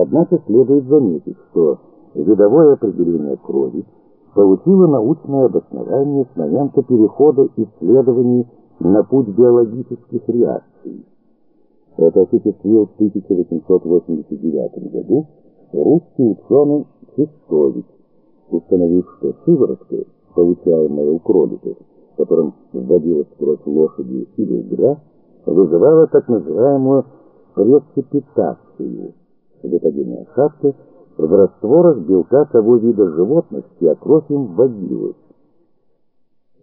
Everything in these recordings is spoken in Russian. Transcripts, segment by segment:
Однако следует заметить, что видовое определение крови получило научное обоснование с момента перехода исследований на путь биологических реакций. Это осуществил в 1889 году русский ученый Чистович, установив, что сыворотка, получаемая у кроликов, которым вводилась кровь лошади или игра, вызывала так называемую прецепитацию, выпадение осадка в растворах белка того вида животных, чья кровь им вводилась.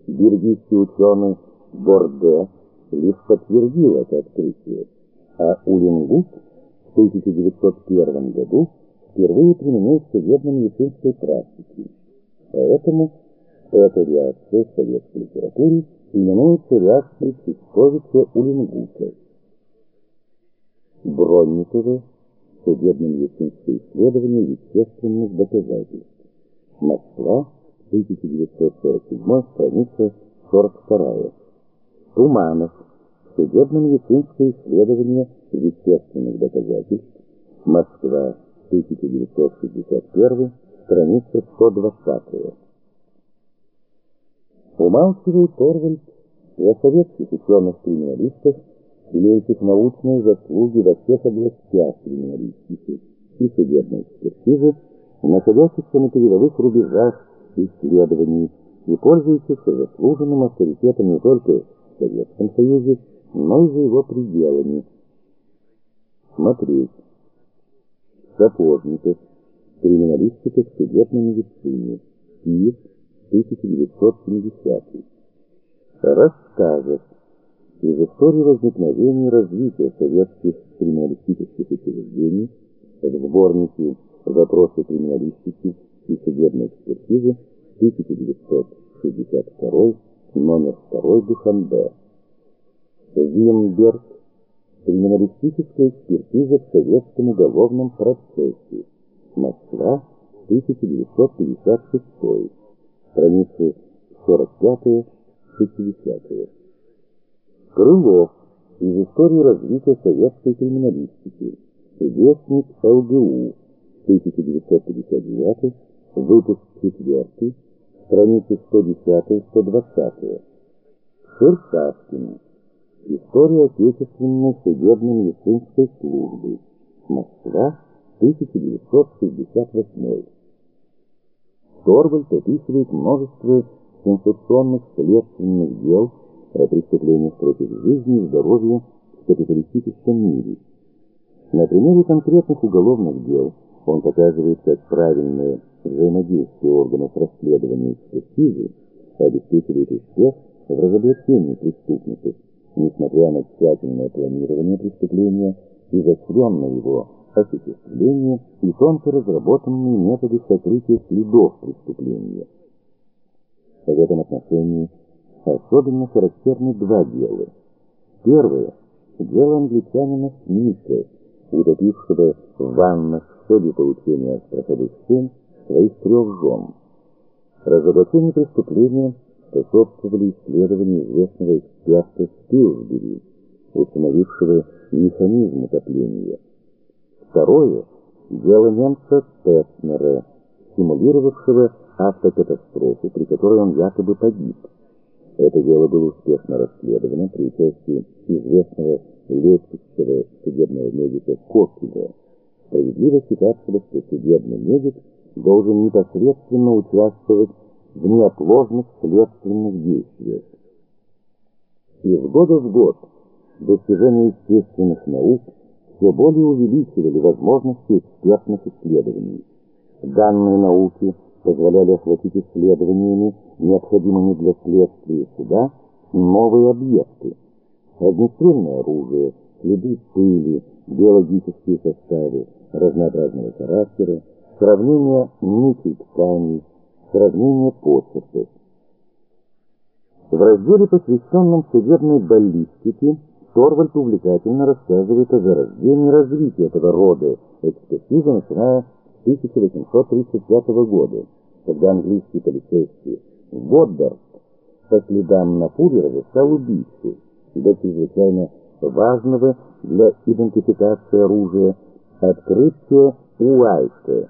Бельгийский ученый Борде лишь подтвердил это открытие, а Улингут в 1901 году впервые применил в судебной медицинской практике. Поэтому эта реакция в советской литературе именуется реакцией Чистковича-Улингута. Бронниковы судебно-медицинское исследование вещественных доказательств. Москва, 1947, страница 42. Туманов. Судебно-медицинское исследование вещественных доказательств. Москва, 1961, страница 120. Умалчивает Торвальд и о советских ученых-криминалистах, имеющих научные заслуги во всех областях криминалистики и судебной экспертизы, находящихся на передовых рубежах исследований и пользующихся заслуженным авторитетом не только в Советском Союзе, но и за его пределами. Смотреть. Сапожников. Криминалистика в судебной медицине. Киев, 1970. Рассказов из истории возникновения и развития советских криминалистических учреждений в сборнике «Вопросы криминалистики и судебной экспертизы» 1962, номер 2, Духанбе. Вимберг. Криминалистическая экспертиза в советском уголовном процессе. Москва, 1956. Страницы 45-60. Крылов. Из истории развития советской криминалистики. Вестник ЛГУ. 1959. Выпуск 4. Страницы 110-120. Шершавкин. История отечественной судебно-медицинской службы. Москва, 1968. Торвальд описывает множество сенсационных следственных дел о преступлениях против жизни и здоровья в капиталистическом мире. На примере конкретных уголовных дел он показывает, как правильное взаимодействие органов расследования и экспертизы обеспечивает успех в разоблачении преступников, несмотря на тщательное планирование преступления, изощренное его осуществление и тонко разработанные методы сокрытия следов преступления. В этом отношении особенно характерны два дела. Первое – дело англичанина Смита, утопившего в ваннах в ходе получения страховых сумм своих трех жен. Разоблачение преступления способствовали исследованию известного эксперта Спилсбери, установившего механизм утопления. Второе – дело немца Тетнера, симулировавшего автокатастрофу, при которой он якобы погиб. Это дело было успешно расследовано при участии известного лейпцигского судебного медика Коккеля, справедливо считавшего, что судебный медик должен непосредственно участвовать в неотложных следственных действиях. Из года в год достижения естественных наук все более увеличивали возможности экспертных исследований. Данные науки позволяли охватить исследованиями, необходимыми для следствия суда, новые объекты. Огнестрельное оружие, следы пыли, биологические составы разнообразного характера, сравнение нитей тканей, сравнение почерков. В разделе, посвященном судебной баллистике, Торвальд увлекательно рассказывает о зарождении и развитии этого рода экспертизы, начиная 1835 года, когда английский полицейский Воддард по следам на Фурера стал убийцей, до чрезвычайно важного для идентификации оружия открытия Уайская.